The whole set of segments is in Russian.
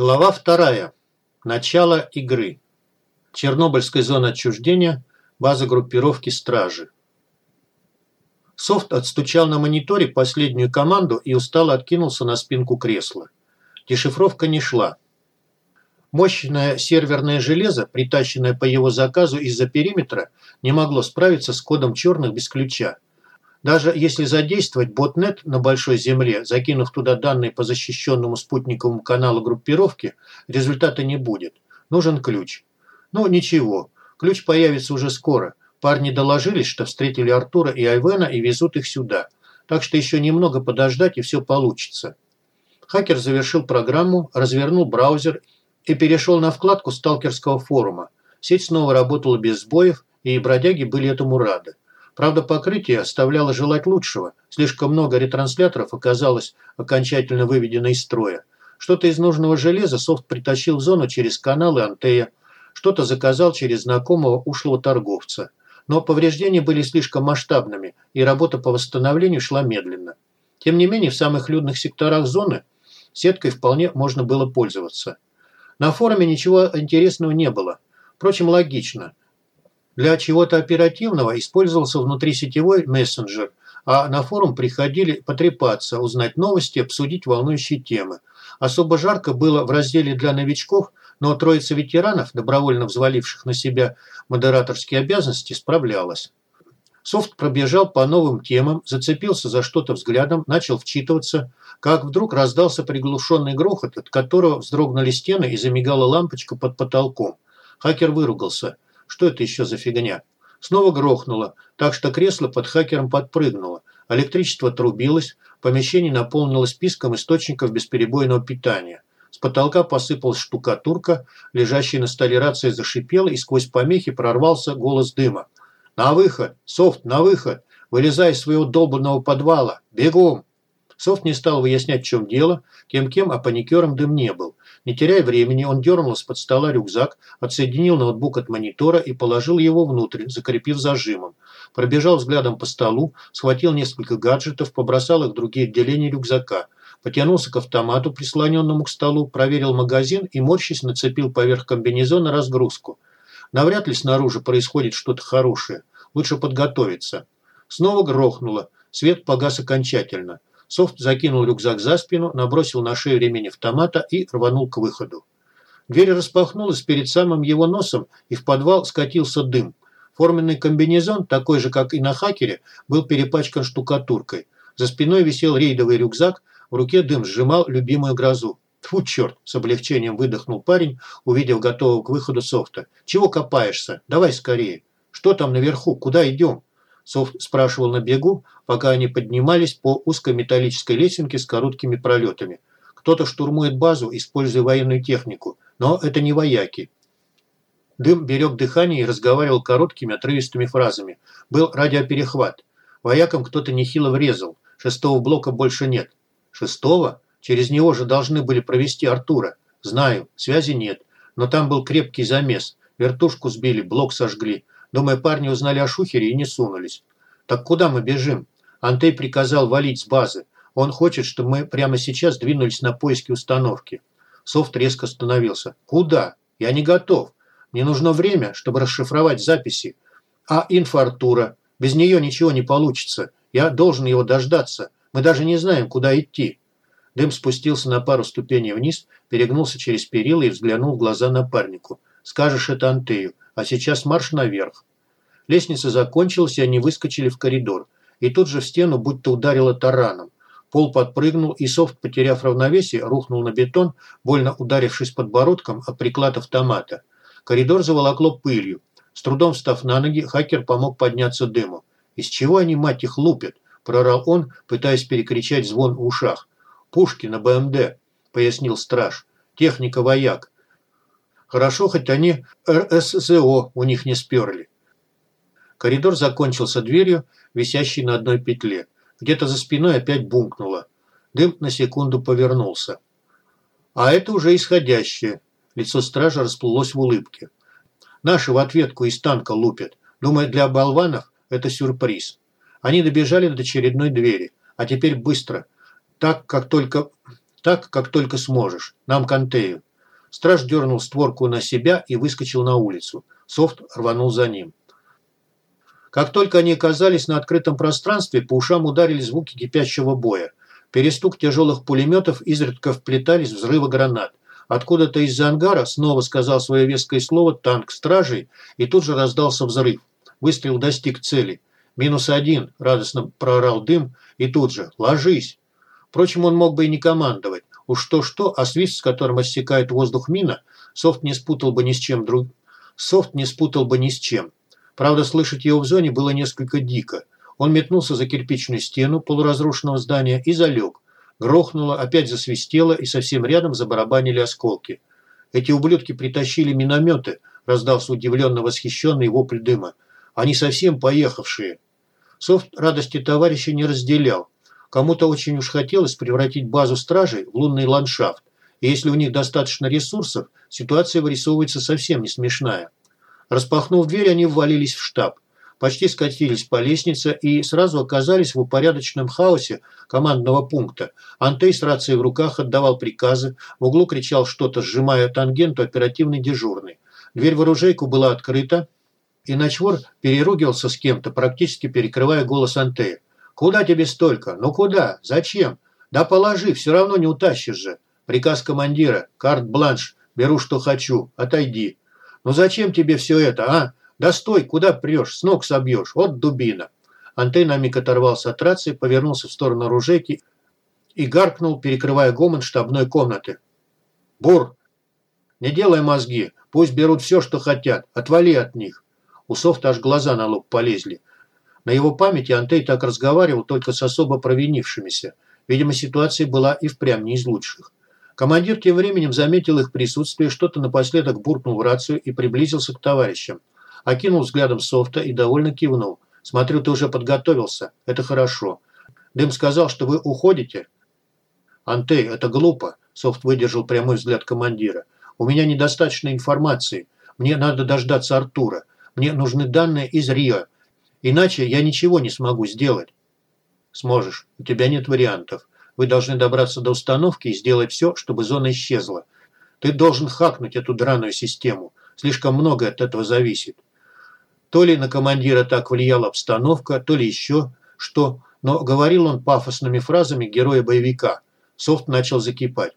Глава вторая. Начало игры. Чернобыльская зона отчуждения. База группировки «Стражи». Софт отстучал на мониторе последнюю команду и устало откинулся на спинку кресла. Дешифровка не шла. Мощное серверное железо, притащенное по его заказу из-за периметра, не могло справиться с кодом черных без ключа. Даже если задействовать ботнет на Большой Земле, закинув туда данные по защищенному спутниковому каналу группировки, результата не будет. Нужен ключ. Ну, ничего. Ключ появится уже скоро. Парни доложились, что встретили Артура и Айвена и везут их сюда. Так что еще немного подождать и все получится. Хакер завершил программу, развернул браузер и перешел на вкладку сталкерского форума. Сеть снова работала без сбоев, и бродяги были этому рады. Правда, покрытие оставляло желать лучшего. Слишком много ретрансляторов оказалось окончательно выведено из строя. Что-то из нужного железа софт притащил в зону через каналы Антея, что-то заказал через знакомого ушлого торговца. Но повреждения были слишком масштабными, и работа по восстановлению шла медленно. Тем не менее, в самых людных секторах зоны сеткой вполне можно было пользоваться. На форуме ничего интересного не было. Впрочем, логично. Для чего-то оперативного использовался внутрисетевой мессенджер, а на форум приходили потрепаться, узнать новости, обсудить волнующие темы. Особо жарко было в разделе для новичков, но троица ветеранов, добровольно взваливших на себя модераторские обязанности, справлялась. Софт пробежал по новым темам, зацепился за что-то взглядом, начал вчитываться, как вдруг раздался приглушенный грохот, от которого вздрогнули стены и замигала лампочка под потолком. Хакер выругался – что это еще за фигня? Снова грохнуло, так что кресло под хакером подпрыгнуло. Электричество трубилось, помещение наполнилось списком источников бесперебойного питания. С потолка посыпалась штукатурка, лежащая на столе рация зашипела, и сквозь помехи прорвался голос дыма. «На выход! Софт, на выход! Вылезай из своего долбанного подвала! Бегом!» Софт не стал выяснять, в чем дело, кем-кем, а паникером дым не был. Не теряя времени, он дернул из-под стола рюкзак, отсоединил ноутбук от монитора и положил его внутрь, закрепив зажимом. Пробежал взглядом по столу, схватил несколько гаджетов, побросал их в другие отделения рюкзака. Потянулся к автомату, прислоненному к столу, проверил магазин и, морщись, нацепил поверх комбинезона разгрузку. Навряд ли снаружи происходит что-то хорошее. Лучше подготовиться. Снова грохнуло. Свет погас окончательно. Софт закинул рюкзак за спину, набросил на шею ремень автомата и рванул к выходу. Дверь распахнулась перед самым его носом, и в подвал скатился дым. Форменный комбинезон, такой же, как и на хакере, был перепачкан штукатуркой. За спиной висел рейдовый рюкзак, в руке дым сжимал любимую грозу. Тьфу, черт, с облегчением выдохнул парень, увидев готового к выходу софта. Чего копаешься? Давай скорее. Что там наверху? Куда идем? Софт спрашивал на бегу, пока они поднимались по узкой металлической лесенке с короткими пролетами. Кто-то штурмует базу, используя военную технику, но это не вояки. Дым берег дыхание и разговаривал короткими отрывистыми фразами. Был радиоперехват. Воякам кто-то нехило врезал. Шестого блока больше нет. Шестого? Через него же должны были провести Артура. Знаю, связи нет. Но там был крепкий замес. Вертушку сбили, блок сожгли. Думаю, парни узнали о шухере и не сунулись. Так куда мы бежим? Антей приказал валить с базы. Он хочет, чтобы мы прямо сейчас двинулись на поиски установки. Софт резко остановился. Куда? Я не готов. Мне нужно время, чтобы расшифровать записи. А инфартура? Без нее ничего не получится. Я должен его дождаться. Мы даже не знаем, куда идти. Дым спустился на пару ступеней вниз, перегнулся через перила и взглянул в глаза напарнику. «Скажешь это Антею. А сейчас марш наверх. Лестница закончилась, и они выскочили в коридор. И тут же в стену будто ударило тараном. Пол подпрыгнул, и софт, потеряв равновесие, рухнул на бетон, больно ударившись подбородком о приклад автомата. Коридор заволокло пылью. С трудом встав на ноги, хакер помог подняться дыму. «Из чего они, мать их, лупят?» – прорал он, пытаясь перекричать звон в ушах. «Пушки на БМД», – пояснил страж. «Техника вояк. Хорошо, хоть они РСЗО у них не сперли. Коридор закончился дверью, висящей на одной петле. Где-то за спиной опять бумкнуло. Дым на секунду повернулся. А это уже исходящее. Лицо стража расплылось в улыбке. Наши в ответку из танка лупят. Думаю, для болванов это сюрприз. Они добежали до очередной двери. А теперь быстро. Так, как только, так, как только сможешь. Нам к Антею. Страж дернул створку на себя и выскочил на улицу. Софт рванул за ним. Как только они оказались на открытом пространстве, по ушам ударили звуки кипящего боя. Перестук тяжелых пулеметов изредка вплетались взрывы гранат. Откуда-то из-за ангара снова сказал свое веское слово танк стражей, и тут же раздался взрыв. Выстрел достиг цели. «Минус один», – радостно проорал дым, и тут же «Ложись». Впрочем, он мог бы и не командовать. Уж то-что, а свист, с которым осекает воздух мина, Софт не спутал бы ни с чем друг... Софт не спутал бы ни с чем. Правда, слышать его в зоне было несколько дико. Он метнулся за кирпичную стену полуразрушенного здания и залег. Грохнуло, опять засвистело, и совсем рядом забарабанили осколки. Эти ублюдки притащили минометы, раздался удивленно восхищенный вопль дыма. Они совсем поехавшие. Софт радости товарища не разделял. Кому-то очень уж хотелось превратить базу стражей в лунный ландшафт. И если у них достаточно ресурсов, ситуация вырисовывается совсем не смешная. Распахнув дверь, они ввалились в штаб. Почти скатились по лестнице и сразу оказались в упорядоченном хаосе командного пункта. Антей с рацией в руках отдавал приказы, в углу кричал что-то, сжимая тангенту оперативный дежурный. Дверь в оружейку была открыта, и Ночвор переругивался с кем-то, практически перекрывая голос Антея. «Куда тебе столько? Ну куда? Зачем? Да положи, все равно не утащишь же. Приказ командира. Карт-бланш. Беру, что хочу. Отойди. Ну зачем тебе все это, а? Да стой, куда прешь? С ног собьешь. Вот дубина». Антей на миг оторвался от рации, повернулся в сторону оружейки и гаркнул, перекрывая гомон штабной комнаты. «Бур! Не делай мозги. Пусть берут все, что хотят. Отвали от них». У Софта аж глаза на лоб полезли. На его памяти Антей так разговаривал только с особо провинившимися. Видимо, ситуация была и впрямь не из лучших. Командир тем временем заметил их присутствие, что-то напоследок буркнул в рацию и приблизился к товарищам. Окинул взглядом софта и довольно кивнул. «Смотрю, ты уже подготовился. Это хорошо. Дым сказал, что вы уходите?» «Антей, это глупо», – Софт выдержал прямой взгляд командира. «У меня недостаточно информации. Мне надо дождаться Артура. Мне нужны данные из Рио. Иначе я ничего не смогу сделать. Сможешь. У тебя нет вариантов. Вы должны добраться до установки и сделать все, чтобы зона исчезла. Ты должен хакнуть эту драную систему. Слишком много от этого зависит. То ли на командира так влияла обстановка, то ли еще что. Но говорил он пафосными фразами героя-боевика. Софт начал закипать.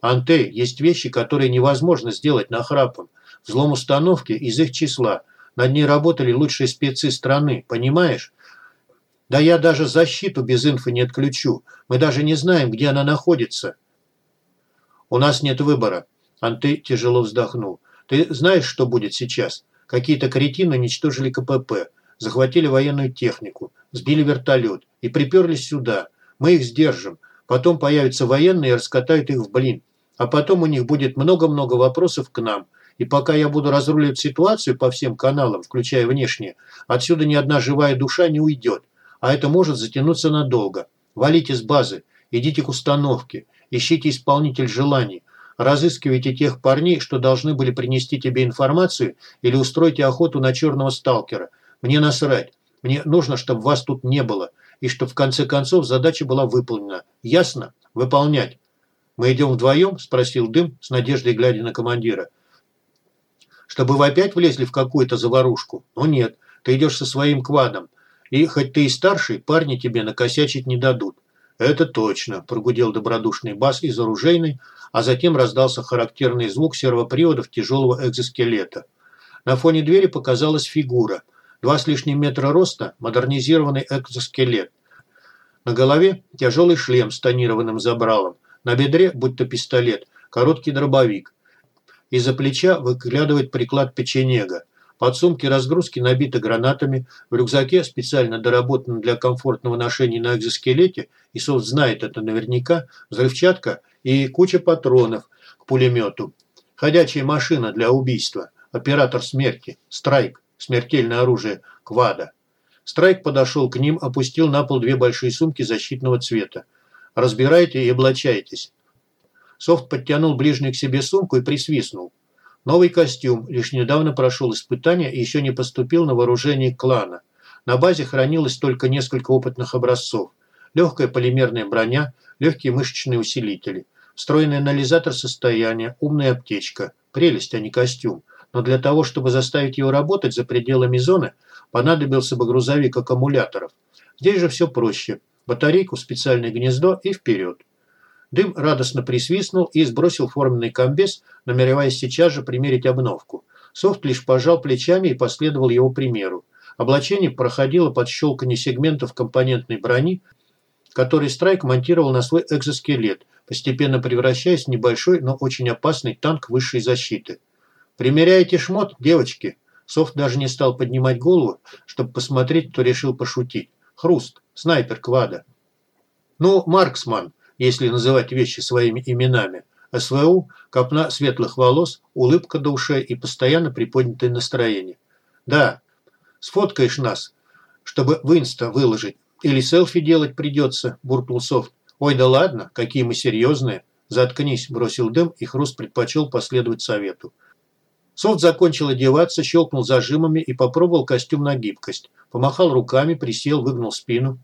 Антей, есть вещи, которые невозможно сделать нахрапом. Взлом установки из их числа – над ней работали лучшие спецы страны, понимаешь? Да я даже защиту без инфы не отключу. Мы даже не знаем, где она находится. У нас нет выбора. Анты тяжело вздохнул. Ты знаешь, что будет сейчас? Какие-то кретины уничтожили КПП, захватили военную технику, сбили вертолет и приперлись сюда. Мы их сдержим. Потом появятся военные и раскатают их в блин. А потом у них будет много-много вопросов к нам. И пока я буду разруливать ситуацию по всем каналам, включая внешние, отсюда ни одна живая душа не уйдет. А это может затянуться надолго. Валите с базы, идите к установке, ищите исполнитель желаний, разыскивайте тех парней, что должны были принести тебе информацию или устройте охоту на черного сталкера. Мне насрать. Мне нужно, чтобы вас тут не было. И чтобы в конце концов задача была выполнена. Ясно? Выполнять. «Мы идем вдвоем?» – спросил Дым, с надеждой глядя на командира. Чтобы вы опять влезли в какую-то заварушку? Но нет, ты идешь со своим квадом. И хоть ты и старший, парни тебе накосячить не дадут. «Это точно», – прогудел добродушный бас из оружейной, а затем раздался характерный звук сервоприводов тяжелого экзоскелета. На фоне двери показалась фигура. Два с лишним метра роста, модернизированный экзоскелет. На голове тяжелый шлем с тонированным забралом. На бедре, будто пистолет, короткий дробовик. Из-за плеча выглядывает приклад печенега. Подсумки разгрузки набиты гранатами, в рюкзаке, специально доработанном для комфортного ношения на экзоскелете, и Софт знает это наверняка, взрывчатка и куча патронов к пулемету. Ходячая машина для убийства. Оператор смерти. Страйк. Смертельное оружие. Квада. Страйк подошел к ним, опустил на пол две большие сумки защитного цвета. «Разбирайте и облачайтесь. Софт подтянул ближнюю к себе сумку и присвистнул. Новый костюм, лишь недавно прошел испытание и еще не поступил на вооружение клана. На базе хранилось только несколько опытных образцов. Легкая полимерная броня, легкие мышечные усилители. Встроенный анализатор состояния, умная аптечка. Прелесть, а не костюм. Но для того, чтобы заставить его работать за пределами зоны, понадобился бы грузовик аккумуляторов. Здесь же все проще. Батарейку, специальное гнездо и вперед. Дым радостно присвистнул и сбросил форменный комбез, намереваясь сейчас же примерить обновку. Софт лишь пожал плечами и последовал его примеру. Облачение проходило под щелканье сегментов компонентной брони, который Страйк монтировал на свой экзоскелет, постепенно превращаясь в небольшой, но очень опасный танк высшей защиты. «Примеряете шмот, девочки?» Софт даже не стал поднимать голову, чтобы посмотреть, кто решил пошутить. «Хруст, снайпер Квада». «Ну, Марксман, если называть вещи своими именами. СВУ, копна светлых волос, улыбка до ушей и постоянно приподнятое настроение. Да, сфоткаешь нас, чтобы в инста выложить. Или селфи делать придется, буркнул Софт. Ой, да ладно, какие мы серьезные. Заткнись, бросил дым, и Хруст предпочел последовать совету. Софт закончил одеваться, щелкнул зажимами и попробовал костюм на гибкость. Помахал руками, присел, выгнул спину.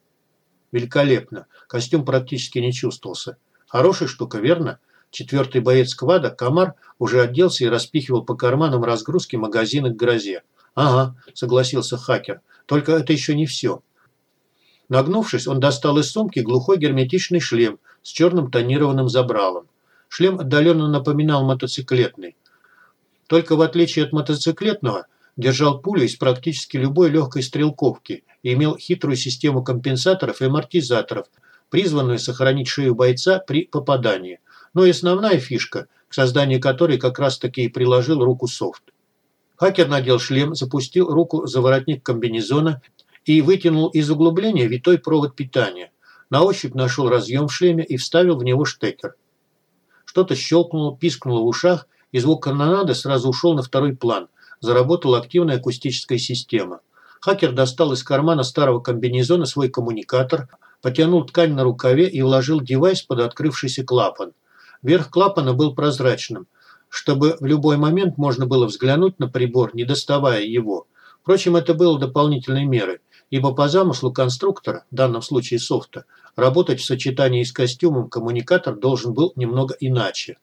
Великолепно. Костюм практически не чувствовался. Хорошая штука, верно? Четвертый боец квада, Комар, уже оделся и распихивал по карманам разгрузки магазины к грозе. «Ага», – согласился хакер. «Только это еще не все». Нагнувшись, он достал из сумки глухой герметичный шлем с черным тонированным забралом. Шлем отдаленно напоминал мотоциклетный. Только в отличие от мотоциклетного, держал пулю из практически любой легкой стрелковки и имел хитрую систему компенсаторов и амортизаторов, призванную сохранить шею бойца при попадании. Но и основная фишка, к созданию которой как раз-таки и приложил руку софт. Хакер надел шлем, запустил руку за воротник комбинезона и вытянул из углубления витой провод питания. На ощупь нашел разъем в шлеме и вставил в него штекер. Что-то щелкнуло, пискнуло в ушах, и звук канонады сразу ушел на второй план – заработала активная акустическая система. Хакер достал из кармана старого комбинезона свой коммуникатор, потянул ткань на рукаве и вложил девайс под открывшийся клапан. Верх клапана был прозрачным, чтобы в любой момент можно было взглянуть на прибор, не доставая его. Впрочем, это было дополнительной мерой, ибо по замыслу конструктора, в данном случае софта, работать в сочетании с костюмом коммуникатор должен был немного иначе.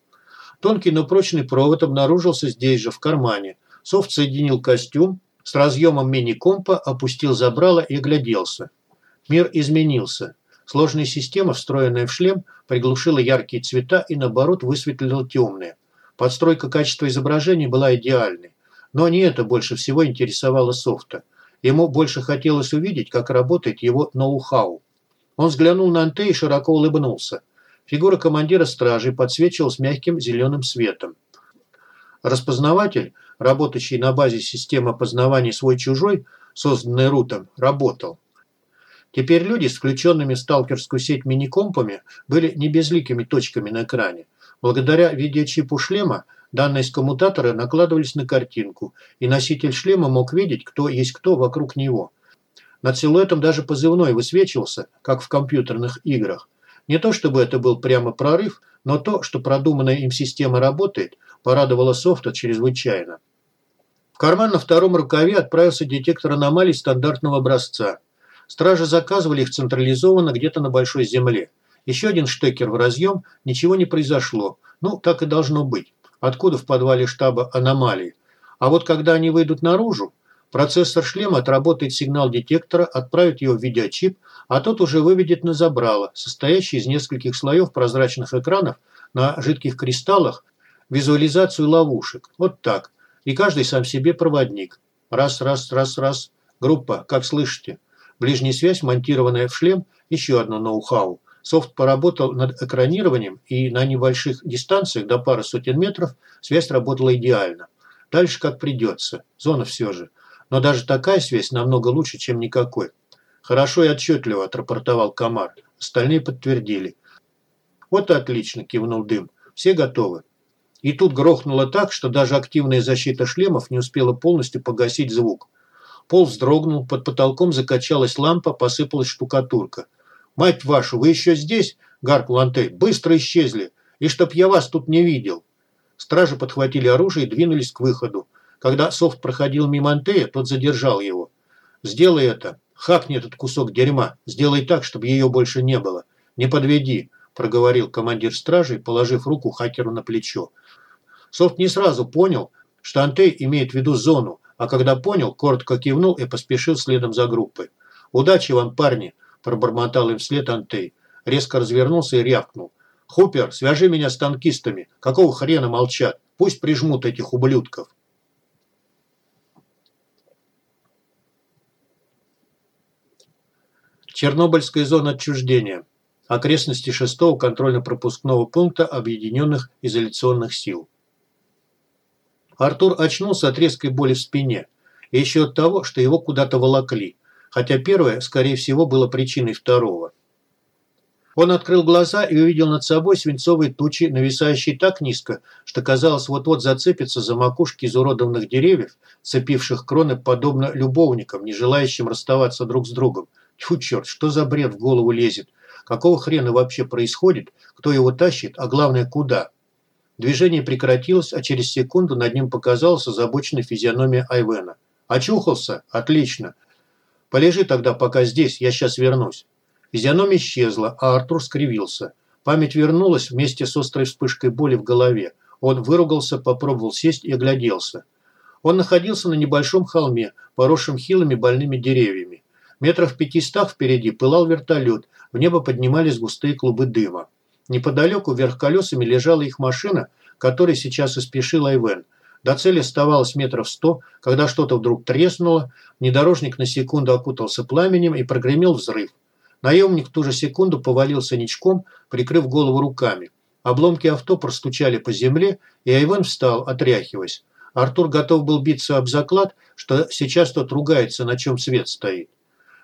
Тонкий, но прочный провод обнаружился здесь же, в кармане – Софт соединил костюм с разъемом мини-компа, опустил забрало и огляделся. Мир изменился. Сложная система, встроенная в шлем, приглушила яркие цвета и, наоборот, высветлила темные. Подстройка качества изображения была идеальной. Но не это больше всего интересовало софта. Ему больше хотелось увидеть, как работает его ноу-хау. Он взглянул на Анте и широко улыбнулся. Фигура командира стражи подсвечивалась мягким зеленым светом. Распознаватель – работающий на базе системы опознавания свой-чужой, созданной Рутом, работал. Теперь люди с включенными в сталкерскую сеть мини-компами были не безликими точками на экране. Благодаря видеочипу шлема данные с коммутатора накладывались на картинку, и носитель шлема мог видеть, кто есть кто вокруг него. Над силуэтом даже позывной высвечивался, как в компьютерных играх. Не то чтобы это был прямо прорыв, но то, что продуманная им система работает, порадовало софта чрезвычайно карман на втором рукаве отправился детектор аномалий стандартного образца. Стражи заказывали их централизованно где-то на большой земле. Еще один штекер в разъем, ничего не произошло. Ну, так и должно быть. Откуда в подвале штаба аномалии? А вот когда они выйдут наружу, процессор шлема отработает сигнал детектора, отправит его в видеочип, а тот уже выведет на забрало, состоящий из нескольких слоев прозрачных экранов на жидких кристаллах, визуализацию ловушек. Вот так и каждый сам себе проводник. Раз, раз, раз, раз. Группа, как слышите. Ближняя связь, монтированная в шлем, еще одно ноу-хау. Софт поработал над экранированием, и на небольших дистанциях до пары сотен метров связь работала идеально. Дальше как придется. Зона все же. Но даже такая связь намного лучше, чем никакой. Хорошо и отчетливо отрапортовал Комар. Остальные подтвердили. Вот и отлично, кивнул Дым. Все готовы. И тут грохнуло так, что даже активная защита шлемов не успела полностью погасить звук. Пол вздрогнул, под потолком закачалась лампа, посыпалась штукатурка. «Мать вашу, вы еще здесь?» – гаркнул Антей. «Быстро исчезли! И чтоб я вас тут не видел!» Стражи подхватили оружие и двинулись к выходу. Когда Софт проходил мимо Антея, тот задержал его. «Сделай это. Хакни этот кусок дерьма. Сделай так, чтобы ее больше не было. Не подведи. проговорил командир стражи, положив руку хакеру на плечо. Софт не сразу понял, что Антей имеет в виду зону, а когда понял, коротко кивнул и поспешил следом за группой. «Удачи вам, парни!» – пробормотал им вслед Антей. Резко развернулся и рявкнул. «Хупер, свяжи меня с танкистами. Какого хрена молчат? Пусть прижмут этих ублюдков». Чернобыльская зона отчуждения. Окрестности шестого контрольно-пропускного пункта Объединенных изоляционных сил. Артур очнулся от резкой боли в спине. Еще от того, что его куда-то волокли. Хотя первое, скорее всего, было причиной второго. Он открыл глаза и увидел над собой свинцовые тучи, нависающие так низко, что казалось вот-вот зацепиться за макушки изуродованных деревьев, цепивших кроны подобно любовникам, не желающим расставаться друг с другом. Тьфу, черт, что за бред в голову лезет? Какого хрена вообще происходит? Кто его тащит? А главное, куда? Движение прекратилось, а через секунду над ним показалась озабоченная физиономия Айвена. «Очухался? Отлично. Полежи тогда пока здесь, я сейчас вернусь». Физиономия исчезла, а Артур скривился. Память вернулась вместе с острой вспышкой боли в голове. Он выругался, попробовал сесть и огляделся. Он находился на небольшом холме, поросшем хилыми больными деревьями. Метров пятистах впереди пылал вертолет, в небо поднимались густые клубы дыма. Неподалеку вверх колесами лежала их машина, которой сейчас и спешил Айвен. До цели оставалось метров сто, когда что-то вдруг треснуло, внедорожник на секунду окутался пламенем и прогремел взрыв. Наемник в ту же секунду повалился ничком, прикрыв голову руками. Обломки авто простучали по земле, и Айвен встал, отряхиваясь. Артур готов был биться об заклад, что сейчас тот ругается, на чем свет стоит.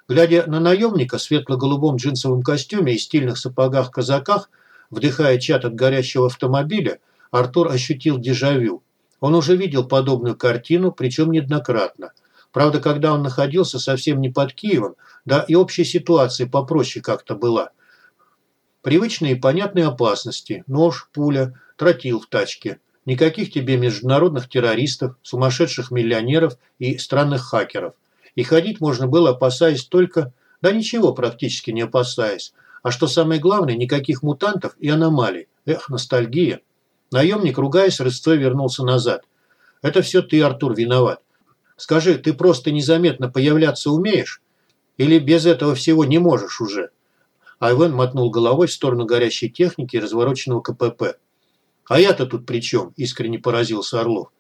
Глядя на наемника в светло-голубом джинсовом костюме и стильных сапогах-казаках, Вдыхая чат от горящего автомобиля, Артур ощутил дежавю. Он уже видел подобную картину, причем неоднократно. Правда, когда он находился совсем не под Киевом, да и общая ситуация попроще как-то была. Привычные и понятные опасности – нож, пуля, тротил в тачке. Никаких тебе международных террористов, сумасшедших миллионеров и странных хакеров. И ходить можно было, опасаясь только, да ничего практически не опасаясь, а что самое главное, никаких мутантов и аномалий. Эх, ностальгия. Наемник, ругаясь, рысцой вернулся назад. Это все ты, Артур, виноват. Скажи, ты просто незаметно появляться умеешь? Или без этого всего не можешь уже? Айвен мотнул головой в сторону горящей техники и развороченного КПП. «А я-то тут при чем?» – искренне поразился Орлов.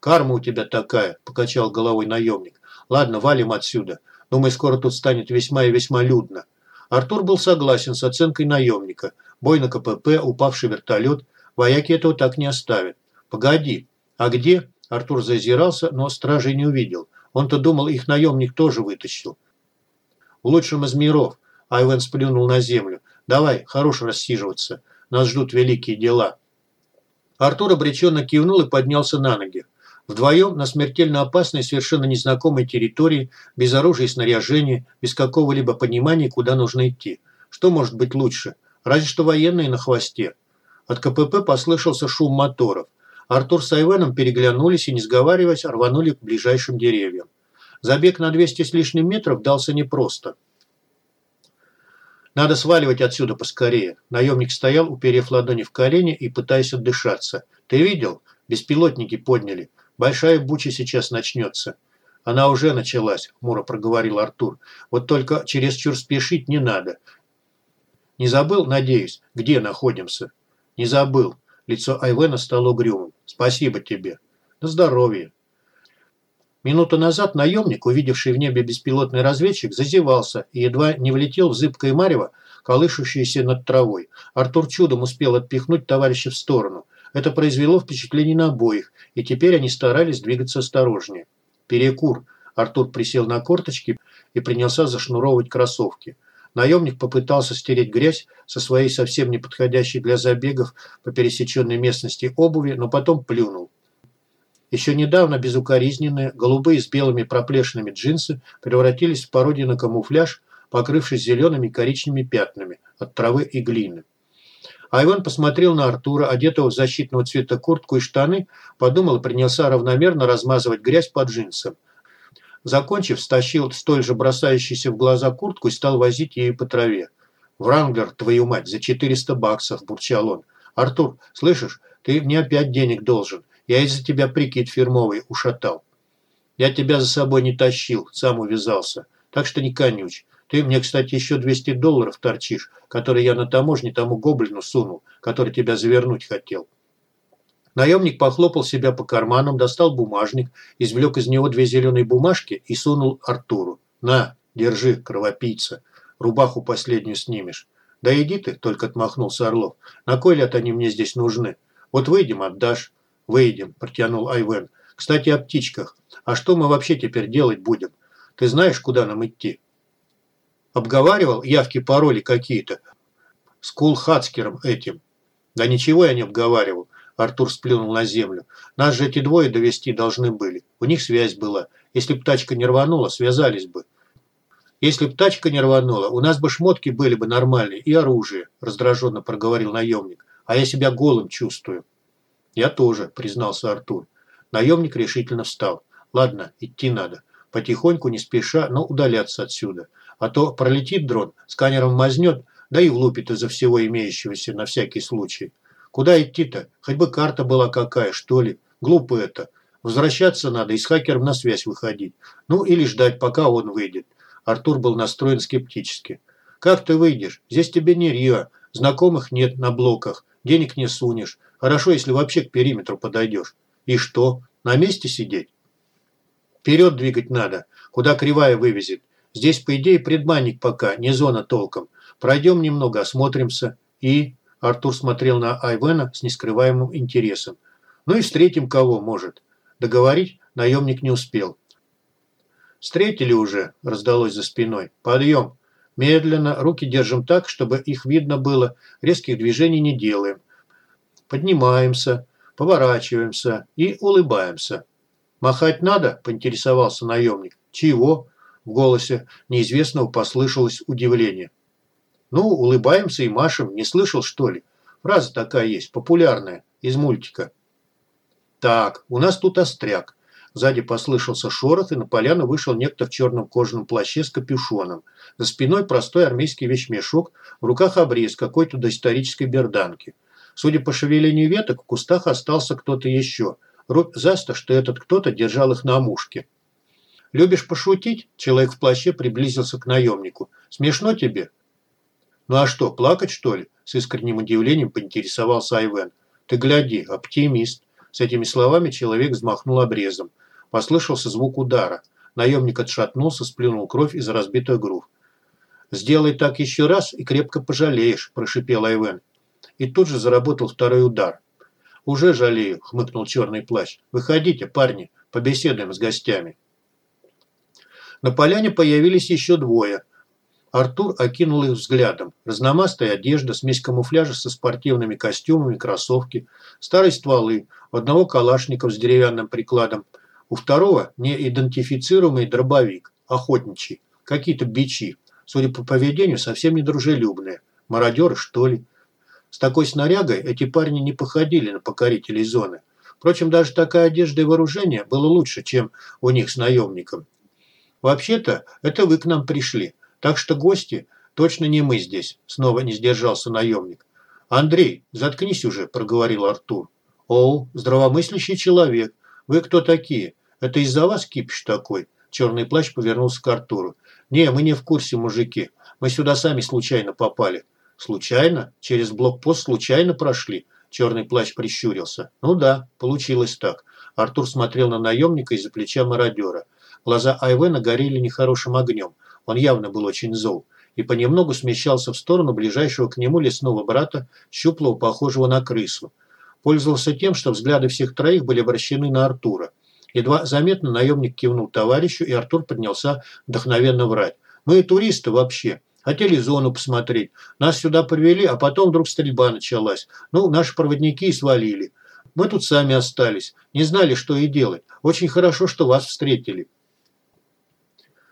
«Карма у тебя такая», – покачал головой наемник. «Ладно, валим отсюда. Думаю, скоро тут станет весьма и весьма людно. Артур был согласен с оценкой наемника. Бой на КПП, упавший вертолет. Вояки этого так не оставят. Погоди, а где? Артур зазирался, но стражей не увидел. Он-то думал, их наемник тоже вытащил. В лучшем из миров. Айвен сплюнул на землю. Давай, хорош рассиживаться. Нас ждут великие дела. Артур обреченно кивнул и поднялся на ноги. Вдвоем на смертельно опасной, совершенно незнакомой территории, без оружия и снаряжения, без какого-либо понимания, куда нужно идти. Что может быть лучше? Разве что военные на хвосте. От КПП послышался шум моторов. Артур с Айвеном переглянулись и, не сговариваясь, рванули к ближайшим деревьям. Забег на 200 с лишним метров дался непросто. «Надо сваливать отсюда поскорее». Наемник стоял, уперев ладони в колени и пытаясь отдышаться. «Ты видел? Беспилотники подняли. Большая буча сейчас начнется. Она уже началась, хмуро проговорил Артур. Вот только чересчур спешить не надо. Не забыл, надеюсь, где находимся? Не забыл. Лицо Айвена стало угрюмым. Спасибо тебе. На здоровье. Минуту назад наемник, увидевший в небе беспилотный разведчик, зазевался и едва не влетел в зыбкое марево, колышущееся над травой. Артур чудом успел отпихнуть товарища в сторону – это произвело впечатление на обоих, и теперь они старались двигаться осторожнее. «Перекур!» Артур присел на корточки и принялся зашнуровывать кроссовки. Наемник попытался стереть грязь со своей совсем не подходящей для забегов по пересеченной местности обуви, но потом плюнул. Еще недавно безукоризненные, голубые с белыми проплешинами джинсы превратились в пародию на камуфляж, покрывшись зелеными и коричневыми пятнами от травы и глины. Айван посмотрел на Артура, одетого в защитного цвета куртку и штаны, подумал и принялся равномерно размазывать грязь под джинсом. Закончив, стащил столь же бросающийся в глаза куртку и стал возить ею по траве. «Вранглер, твою мать, за 400 баксов!» – бурчал он. «Артур, слышишь, ты мне опять денег должен. Я из-за тебя прикид фирмовый ушатал. Я тебя за собой не тащил, сам увязался. Так что не конюч. Ты мне, кстати, еще 200 долларов торчишь, которые я на таможне тому гоблину сунул, который тебя завернуть хотел». Наемник похлопал себя по карманам, достал бумажник, извлек из него две зеленые бумажки и сунул Артуру. «На, держи, кровопийца, рубаху последнюю снимешь». «Да иди ты», – только отмахнулся Орлов. «На кой лет они мне здесь нужны? Вот выйдем, отдашь». «Выйдем», – протянул Айвен. «Кстати, о птичках. А что мы вообще теперь делать будем? Ты знаешь, куда нам идти?» Обговаривал явки-пароли какие-то. С Кулхацкером этим. Да ничего я не обговаривал. Артур сплюнул на землю. Нас же эти двое довести должны были. У них связь была. Если б тачка не рванула, связались бы. Если б тачка не рванула, у нас бы шмотки были бы нормальные и оружие, раздраженно проговорил наемник. А я себя голым чувствую. Я тоже, признался Артур. Наемник решительно встал. Ладно, идти надо. Потихоньку, не спеша, но удаляться отсюда. А то пролетит дрон, сканером мазнет, да и влупит из-за всего имеющегося на всякий случай. Куда идти-то? Хоть бы карта была какая, что ли. Глупо это. Возвращаться надо и с хакером на связь выходить. Ну или ждать, пока он выйдет. Артур был настроен скептически. «Как ты выйдешь? Здесь тебе не Рио. Знакомых нет на блоках. Денег не сунешь. Хорошо, если вообще к периметру подойдешь. И что? На месте сидеть? Вперед двигать надо. Куда кривая вывезет. Здесь, по идее, предбанник пока, не зона толком. Пройдем немного, осмотримся. И... Артур смотрел на Айвена с нескрываемым интересом. Ну и встретим кого, может. Договорить наемник не успел. «Встретили уже», – раздалось за спиной. «Подъем. Медленно, руки держим так, чтобы их видно было. Резких движений не делаем. Поднимаемся, поворачиваемся и улыбаемся». «Махать надо?» – поинтересовался наемник. «Чего?» В голосе неизвестного послышалось удивление. «Ну, улыбаемся и машем. Не слышал, что ли? Фраза такая есть, популярная, из мультика». «Так, у нас тут остряк». Сзади послышался шорох, и на поляну вышел некто в черном кожаном плаще с капюшоном. За спиной простой армейский вещмешок, в руках обрез какой-то доисторической берданки. Судя по шевелению веток, в кустах остался кто-то еще. Рубь заста, что этот кто-то держал их на мушке. «Любишь пошутить?» Человек в плаще приблизился к наемнику. «Смешно тебе?» «Ну а что, плакать, что ли?» С искренним удивлением поинтересовался Айвен. «Ты гляди, оптимист». С этими словами человек взмахнул обрезом. Послышался звук удара. Наемник отшатнулся, сплюнул кровь из разбитых грув. «Сделай так еще раз и крепко пожалеешь», – прошипел Айвен. И тут же заработал второй удар. «Уже жалею», – хмыкнул черный плащ. «Выходите, парни, побеседуем с гостями». На поляне появились еще двое. Артур окинул их взглядом. Разномастая одежда, смесь камуфляжа со спортивными костюмами, кроссовки, старые стволы, у одного калашников с деревянным прикладом, у второго неидентифицируемый дробовик, охотничий, какие-то бичи, судя по поведению, совсем недружелюбные. Мародеры, что ли? С такой снарягой эти парни не походили на покорителей зоны. Впрочем, даже такая одежда и вооружение было лучше, чем у них с наемником. «Вообще-то, это вы к нам пришли, так что гости точно не мы здесь», – снова не сдержался наемник. «Андрей, заткнись уже», – проговорил Артур. «Оу, здравомыслящий человек. Вы кто такие? Это из-за вас кипиш такой?» Черный плащ повернулся к Артуру. «Не, мы не в курсе, мужики. Мы сюда сами случайно попали». «Случайно? Через блокпост случайно прошли?» Черный плащ прищурился. «Ну да, получилось так». Артур смотрел на наемника из-за плеча мародера. Глаза Айвена горели нехорошим огнем. Он явно был очень зол и понемногу смещался в сторону ближайшего к нему лесного брата, щуплого, похожего на крысу. Пользовался тем, что взгляды всех троих были обращены на Артура. Едва заметно наемник кивнул товарищу, и Артур поднялся вдохновенно врать. «Мы туристы вообще. Хотели зону посмотреть. Нас сюда привели, а потом вдруг стрельба началась. Ну, наши проводники и свалили. Мы тут сами остались. Не знали, что и делать. Очень хорошо, что вас встретили.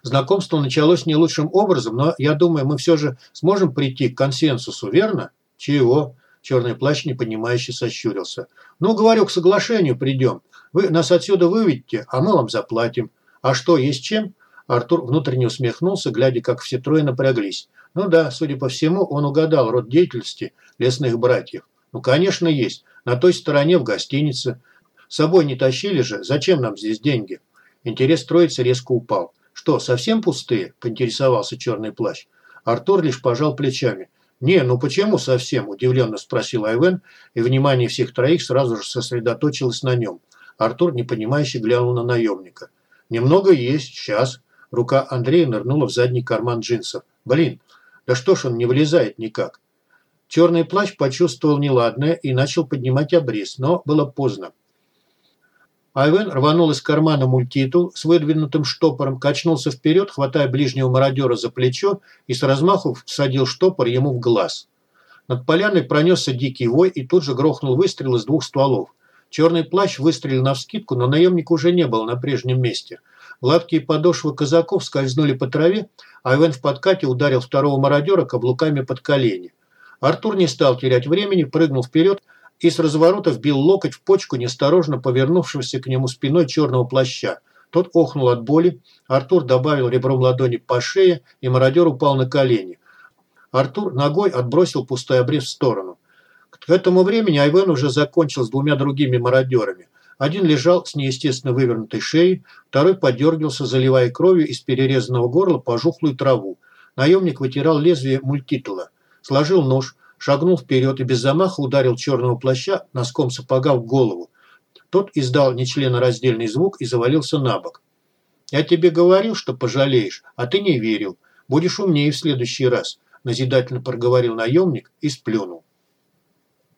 Знакомство началось не лучшим образом, но я думаю, мы все же сможем прийти к консенсусу, верно? Чего? Черный плащ непонимающе сощурился. Ну, говорю, к соглашению придем. Вы нас отсюда выведете, а мы вам заплатим. А что, есть чем? Артур внутренне усмехнулся, глядя, как все трое напряглись. Ну да, судя по всему, он угадал род деятельности лесных братьев. Ну, конечно, есть. На той стороне в гостинице. С собой не тащили же. Зачем нам здесь деньги? Интерес троицы резко упал. Что, совсем пустые? Поинтересовался черный плащ. Артур лишь пожал плечами. «Не, ну почему совсем?» – удивленно спросил Айвен, и внимание всех троих сразу же сосредоточилось на нем. Артур, непонимающе, глянул на наемника. «Немного есть, сейчас». Рука Андрея нырнула в задний карман джинсов. «Блин, да что ж он не вылезает никак?» Черный плащ почувствовал неладное и начал поднимать обрез, но было поздно. Айвен рванул из кармана мультитул с выдвинутым штопором, качнулся вперед, хватая ближнего мародера за плечо и с размаху всадил штопор ему в глаз. Над поляной пронесся дикий вой и тут же грохнул выстрел из двух стволов. Черный плащ выстрелил навскидку, но наемник уже не был на прежнем месте. Гладкие подошвы казаков скользнули по траве, Айвен в подкате ударил второго мародера каблуками под колени. Артур не стал терять времени, прыгнул вперед, и с разворота вбил локоть в почку неосторожно повернувшегося к нему спиной черного плаща. Тот охнул от боли, Артур добавил ребром ладони по шее, и мародер упал на колени. Артур ногой отбросил пустой обрез в сторону. К этому времени Айвен уже закончил с двумя другими мародерами. Один лежал с неестественно вывернутой шеей, второй подергивался, заливая кровью из перерезанного горла пожухлую траву. Наемник вытирал лезвие мультитула. Сложил нож, шагнул вперед и без замаха ударил черного плаща носком сапога в голову. Тот издал нечленораздельный звук и завалился на бок. «Я тебе говорил, что пожалеешь, а ты не верил. Будешь умнее в следующий раз», – назидательно проговорил наемник и сплюнул.